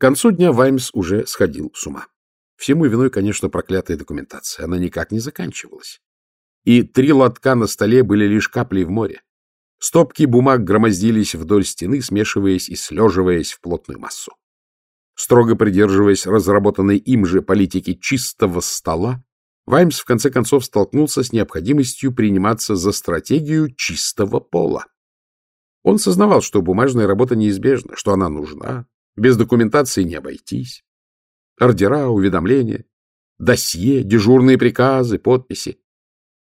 К концу дня Ваймс уже сходил с ума. Всему виной, конечно, проклятая документация. Она никак не заканчивалась. И три лотка на столе были лишь каплей в море. Стопки бумаг громоздились вдоль стены, смешиваясь и слеживаясь в плотную массу. Строго придерживаясь разработанной им же политики чистого стола, Ваймс в конце концов столкнулся с необходимостью приниматься за стратегию чистого пола. Он сознавал, что бумажная работа неизбежна, что она нужна, без документации не обойтись. Ордера, уведомления, досье, дежурные приказы, подписи.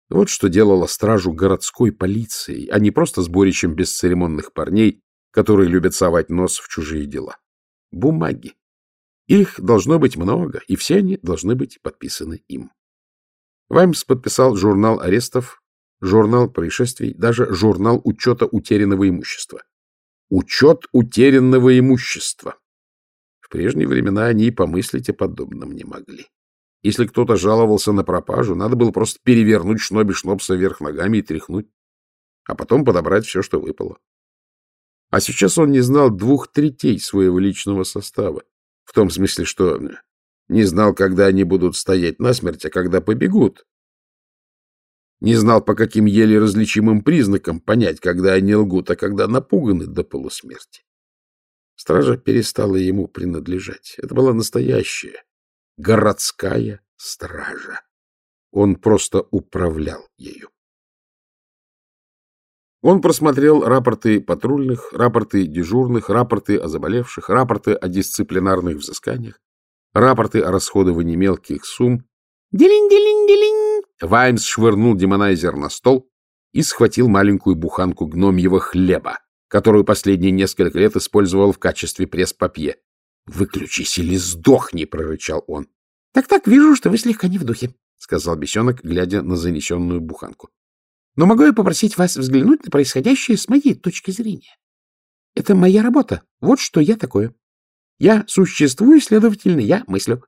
Вот что делало стражу городской полицией, а не просто сборищем бесцеремонных парней, которые любят совать нос в чужие дела. Бумаги. Их должно быть много, и все они должны быть подписаны им. Ваймс подписал журнал арестов, журнал происшествий, даже журнал учета утерянного имущества. Учет утерянного имущества. В прежние времена они и помыслить о подобном не могли. Если кто-то жаловался на пропажу, надо было просто перевернуть шноби шнопса вверх ногами и тряхнуть, а потом подобрать все, что выпало. А сейчас он не знал двух третей своего личного состава, в том смысле, что не знал, когда они будут стоять насмерть, а когда побегут. Не знал, по каким еле различимым признакам понять, когда они лгут, а когда напуганы до полусмерти. Стража перестала ему принадлежать. Это была настоящая городская стража. Он просто управлял ею. Он просмотрел рапорты патрульных, рапорты дежурных, рапорты о заболевших, рапорты о дисциплинарных взысканиях, рапорты о расходовании мелких сумм. Делин-делин-делин! Ваймс швырнул демонайзер на стол и схватил маленькую буханку гномьего хлеба, которую последние несколько лет использовал в качестве пресс-папье. — Выключись или сдохни! — прорычал он. Так — Так-так, вижу, что вы слегка не в духе, — сказал бесенок, глядя на занесенную буханку. — Но могу я попросить вас взглянуть на происходящее с моей точки зрения? Это моя работа. Вот что я такое. Я существую, следовательно, я мыслю.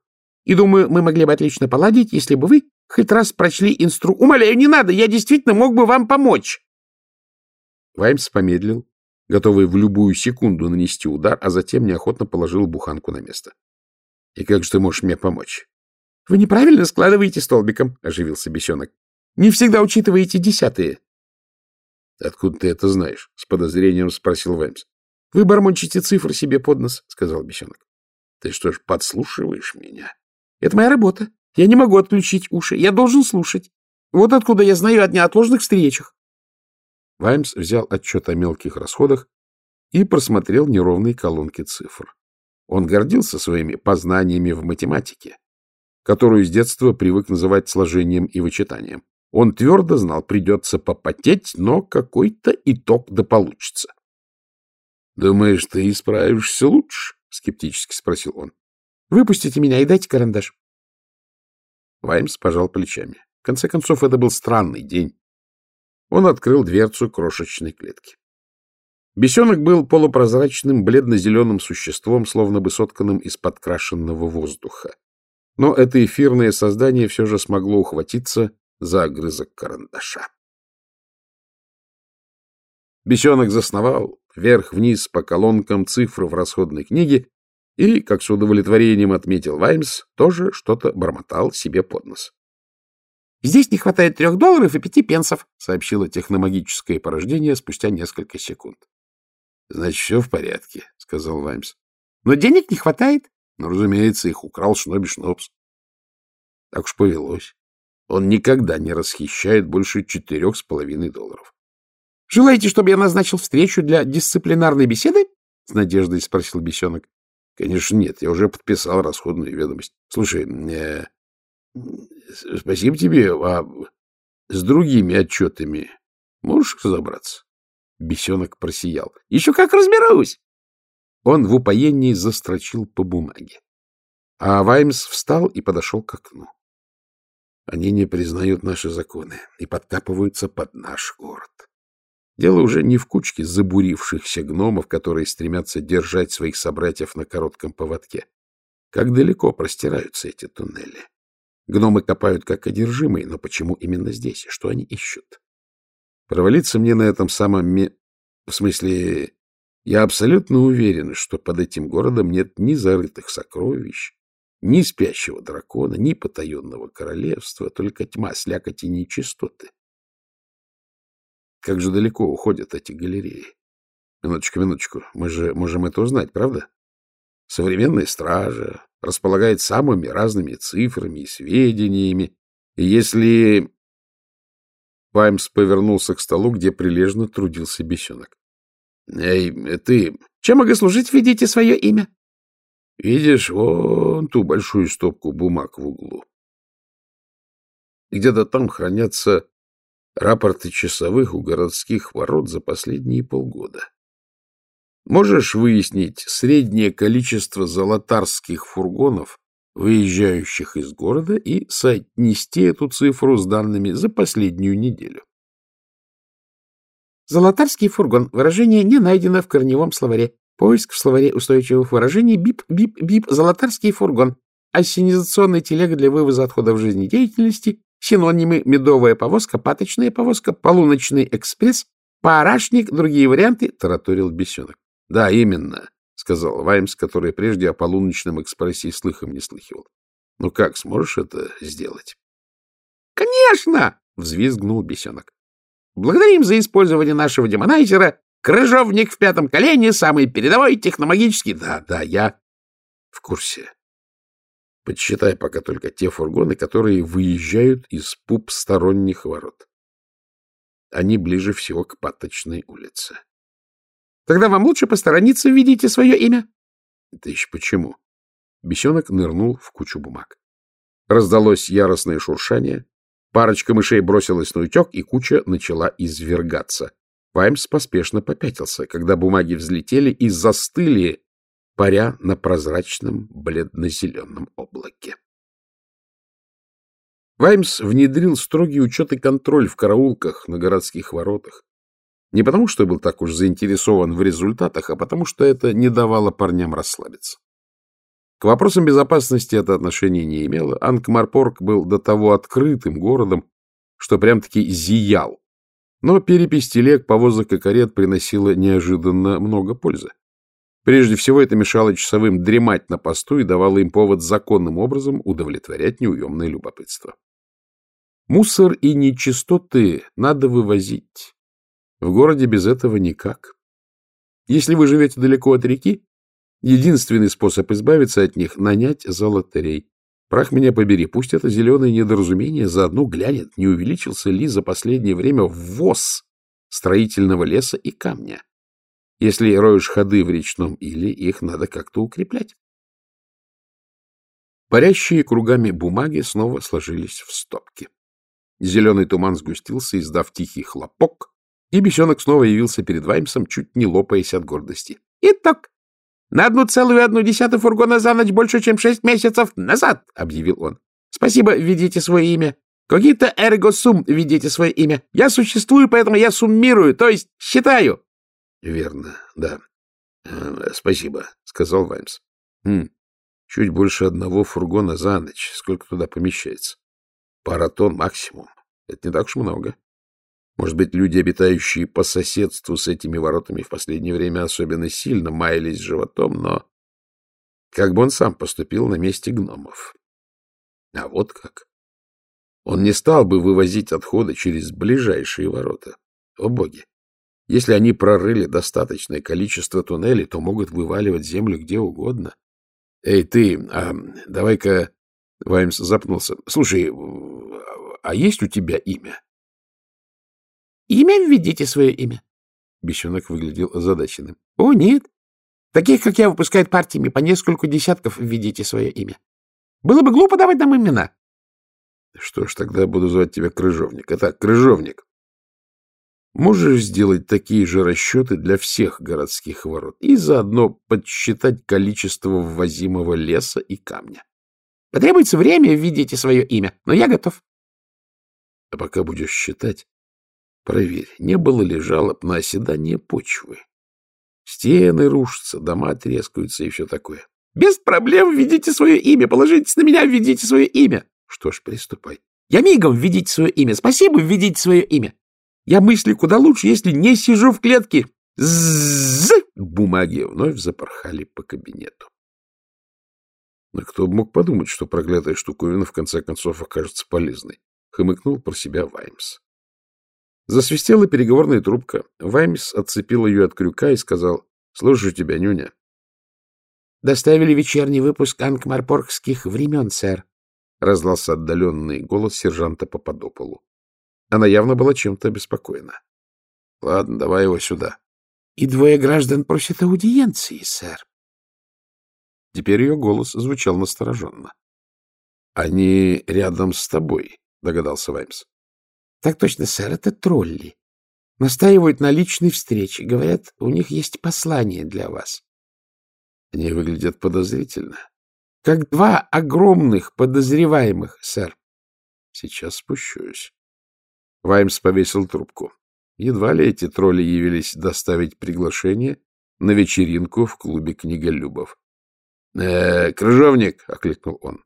И думаю, мы могли бы отлично поладить, если бы вы хоть раз прочли инстру... Умоляю, не надо, я действительно мог бы вам помочь. Ваймс помедлил, готовый в любую секунду нанести удар, а затем неохотно положил буханку на место. — И как же ты можешь мне помочь? — Вы неправильно складываете столбиком, — оживился бесенок. — Не всегда учитываете десятые. — Откуда ты это знаешь? — с подозрением спросил Ваймс. — Вы бормочете цифры себе под нос, — сказал бесенок. — Ты что ж, подслушиваешь меня? — Это моя работа. Я не могу отключить уши. Я должен слушать. Вот откуда я знаю о неотложных встречах. Ваймс взял отчет о мелких расходах и просмотрел неровные колонки цифр. Он гордился своими познаниями в математике, которую с детства привык называть сложением и вычитанием. Он твердо знал, придется попотеть, но какой-то итог да получится. Думаешь, ты исправишься лучше? — скептически спросил он. — Выпустите меня и дайте карандаш. Ваймс пожал плечами. В конце концов, это был странный день. Он открыл дверцу крошечной клетки. Бесенок был полупрозрачным, бледно-зеленым существом, словно бы сотканным из подкрашенного воздуха. Но это эфирное создание все же смогло ухватиться за огрызок карандаша. Бесенок засновал вверх-вниз по колонкам цифры в расходной книге и, как с удовлетворением отметил Ваймс, тоже что-то бормотал себе под нос. — Здесь не хватает трех долларов и пяти пенсов, — сообщило техномагическое порождение спустя несколько секунд. — Значит, все в порядке, — сказал Ваймс. — Но денег не хватает. Ну, разумеется, их украл Шноби Шнобс. Так уж повелось. Он никогда не расхищает больше четырех с половиной долларов. — Желаете, чтобы я назначил встречу для дисциплинарной беседы? — с надеждой спросил бесенок. — Конечно, нет. Я уже подписал расходную ведомость. Слушай, э, спасибо тебе, а с другими отчетами можешь разобраться? Бесенок просиял. — Еще как разберусь! Он в упоении застрочил по бумаге. А Ваймс встал и подошел к окну. Они не признают наши законы и подкапываются под наш город. Дело уже не в кучке забурившихся гномов, которые стремятся держать своих собратьев на коротком поводке. Как далеко простираются эти туннели? Гномы копают как одержимые, но почему именно здесь? Что они ищут? Провалиться мне на этом самом ме... В смысле, Я абсолютно уверен, что под этим городом нет ни зарытых сокровищ, ни спящего дракона, ни потаенного королевства, только тьма, слякоть и нечистоты. Как же далеко уходят эти галереи? Минуточку, минуточку, мы же можем это узнать, правда? Современная стража располагает самыми разными цифрами и сведениями, и если... Паймс повернулся к столу, где прилежно трудился бесенок. — Эй, ты... Чем могу служить? Введите свое имя. Видишь вон ту большую стопку бумаг в углу. Где-то там хранятся рапорты часовых у городских ворот за последние полгода. Можешь выяснить среднее количество золотарских фургонов, выезжающих из города, и соотнести эту цифру с данными за последнюю неделю? Золотарский фургон. Выражение не найдено в корневом словаре. Поиск в словаре устойчивых выражений бип-бип-бип. Золотарский фургон. Ассенизационная телега для вывоза отходов жизнедеятельности. Синонимы медовая повозка, паточная повозка, полуночный экспресс, парашник, другие варианты, — тараторил бесенок. — Да, именно, — сказал Ваймс, который прежде о полуночном экспрессе слыхом не слыхивал. — Ну как, сможешь это сделать? — Конечно! — взвизгнул бесенок. — Благодарим за использование нашего демонайзера. Крыжовник в пятом колене, самый передовой техномагический. Да, да, я в курсе. Подсчитай пока только те фургоны, которые выезжают из пуп сторонних ворот. Они ближе всего к Паточной улице. Тогда вам лучше посторониться, введите свое имя. Это еще почему? Бесенок нырнул в кучу бумаг. Раздалось яростное шуршание. Парочка мышей бросилась на утек, и куча начала извергаться. Ваймс поспешно попятился, когда бумаги взлетели и застыли, паря на прозрачном бледно-зеленом облаке. Ваймс внедрил строгий учет и контроль в караулках на городских воротах. Не потому, что был так уж заинтересован в результатах, а потому, что это не давало парням расслабиться. К вопросам безопасности это отношение не имело. Анкмарпорг был до того открытым городом, что прям-таки зиял. Но перепись телег, повозок и карет приносила неожиданно много пользы. Прежде всего, это мешало часовым дремать на посту и давало им повод законным образом удовлетворять неуемное любопытство. Мусор и нечистоты надо вывозить. В городе без этого никак. Если вы живете далеко от реки, единственный способ избавиться от них — нанять золотарей. Прах меня побери, пусть это зеленое недоразумение заодно глянет, не увеличился ли за последнее время ввоз строительного леса и камня. Если роешь ходы в речном иле, их надо как-то укреплять. Парящие кругами бумаги снова сложились в стопки. Зеленый туман сгустился, издав тихий хлопок, и бесенок снова явился перед Ваймсом, чуть не лопаясь от гордости. — Итак, на одну целую одну десятую фургона за ночь больше, чем шесть месяцев назад, — объявил он. — Спасибо, введите свое имя. Какие-то эрго сум, введите свое имя. Я существую, поэтому я суммирую, то есть считаю. — Верно, да. Э, — Спасибо, — сказал Ваймс. Хм, — Чуть больше одного фургона за ночь. Сколько туда помещается? Пара тонн максимум. Это не так уж много. Может быть, люди, обитающие по соседству с этими воротами, в последнее время особенно сильно маялись животом, но как бы он сам поступил на месте гномов. А вот как. Он не стал бы вывозить отходы через ближайшие ворота. О боги! Если они прорыли достаточное количество туннелей, то могут вываливать землю где угодно. Эй, ты, а, давай-ка... Ваймс запнулся. Слушай, а есть у тебя имя? Имя введите свое имя. Бесенок выглядел озадаченным. — О, нет. Таких, как я, выпускают партиями по несколько десятков введите свое имя. Было бы глупо давать нам имена. — Что ж, тогда буду звать тебя Крыжовник. Итак, Крыжовник, можешь сделать такие же расчеты для всех городских ворот и заодно подсчитать количество ввозимого леса и камня? — Потребуется время, введите свое имя, но я готов. — А пока будешь считать, Проверь, не было ли жалоб на оседание почвы. Стены рушатся, дома трескаются и все такое. Без проблем введите свое имя, положитесь на меня, введите свое имя. Что ж, приступай. Я мигом введите свое имя. Спасибо, введите свое имя. Я мыслю куда лучше, если не сижу в клетке. З Бумаги вновь запорхали по кабинету. Но кто бы мог подумать, что проклятая штуковина в конце концов окажется полезной? Хмыкнул про себя Ваймс. Засвистела переговорная трубка. Ваймс отцепил ее от крюка и сказал, — Слушаю тебя, нюня. — Доставили вечерний выпуск анкмарпоргских времен, сэр, — раздался отдаленный голос сержанта Попадополу. Она явно была чем-то обеспокоена. — Ладно, давай его сюда. — И двое граждан просят аудиенции, сэр. Теперь ее голос звучал настороженно. — Они рядом с тобой, — догадался Ваймс. — Так точно, сэр, это тролли. Настаивают на личной встрече. Говорят, у них есть послание для вас. Они выглядят подозрительно. Как два огромных подозреваемых, сэр. Сейчас спущусь. Ваймс повесил трубку. Едва ли эти тролли явились доставить приглашение на вечеринку в клубе книголюбов. «Э, — Крыжовник! — окликнул он.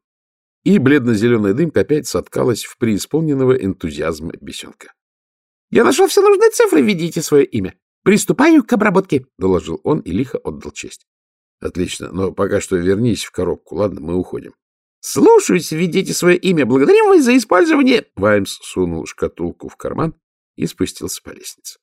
И бледно-зеленая дымка опять соткалась в преисполненного энтузиазма бесенка. — Я нашел все нужные цифры, введите свое имя. Приступаю к обработке, — доложил он и лихо отдал честь. — Отлично, но пока что вернись в коробку, ладно, мы уходим. — Слушаюсь, введите свое имя. Благодарим вас за использование. Ваймс сунул шкатулку в карман и спустился по лестнице.